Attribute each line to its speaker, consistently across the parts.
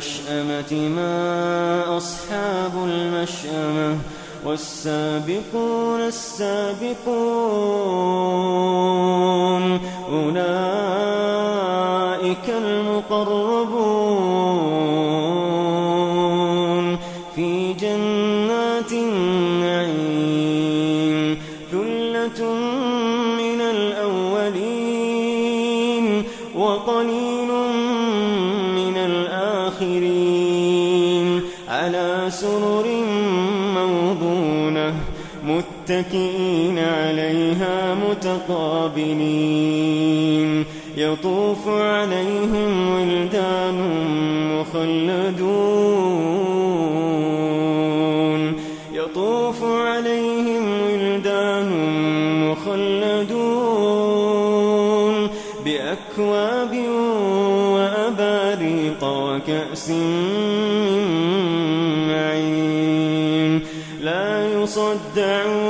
Speaker 1: المشأمة ما أصحاب المشأمة والسابقون السابقون أولئك متكئين عليها متقابلين. يطوف عليهم ولدان مخلدون. يطوف عليهم ولدان مخلدون. بأكواب وأباريق وكأس من معين. لا يصدعون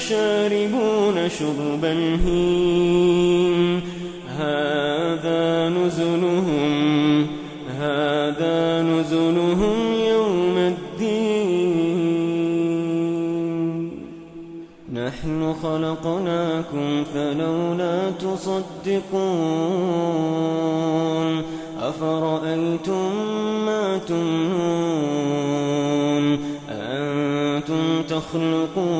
Speaker 1: فشاربون شرب الهيم. هذا نزلهم هذا نزلهم يوم الدين. نحن خلقناكم فلولا تصدقون. أفرأيتم ما تمنون؟ أأنتم تخلقونه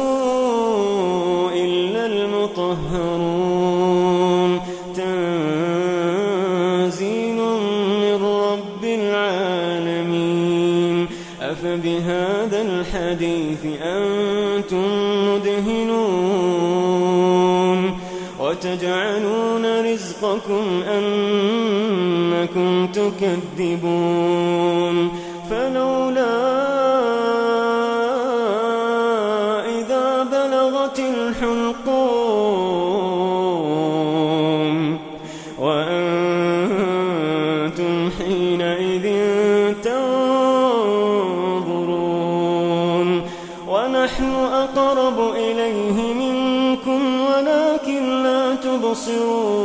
Speaker 1: وتجعلون رزقكم أنكم تكذبون فلولا تبصرون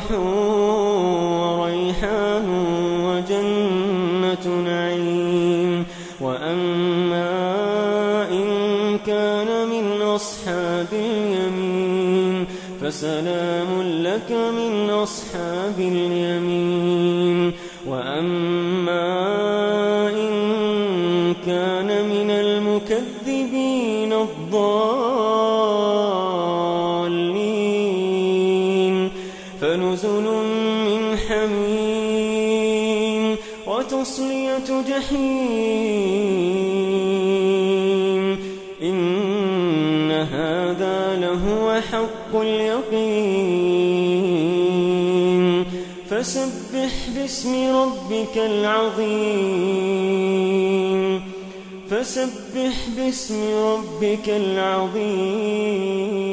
Speaker 1: فروح وريحان وجنة نعيم. وأما إن كان من أصحاب اليمين فسلام لك من أصحاب اليمين. وأما إن كان من المكذبين هذا لهو حق اليقين. فسبح باسم ربك العظيم. فسبح باسم ربك العظيم.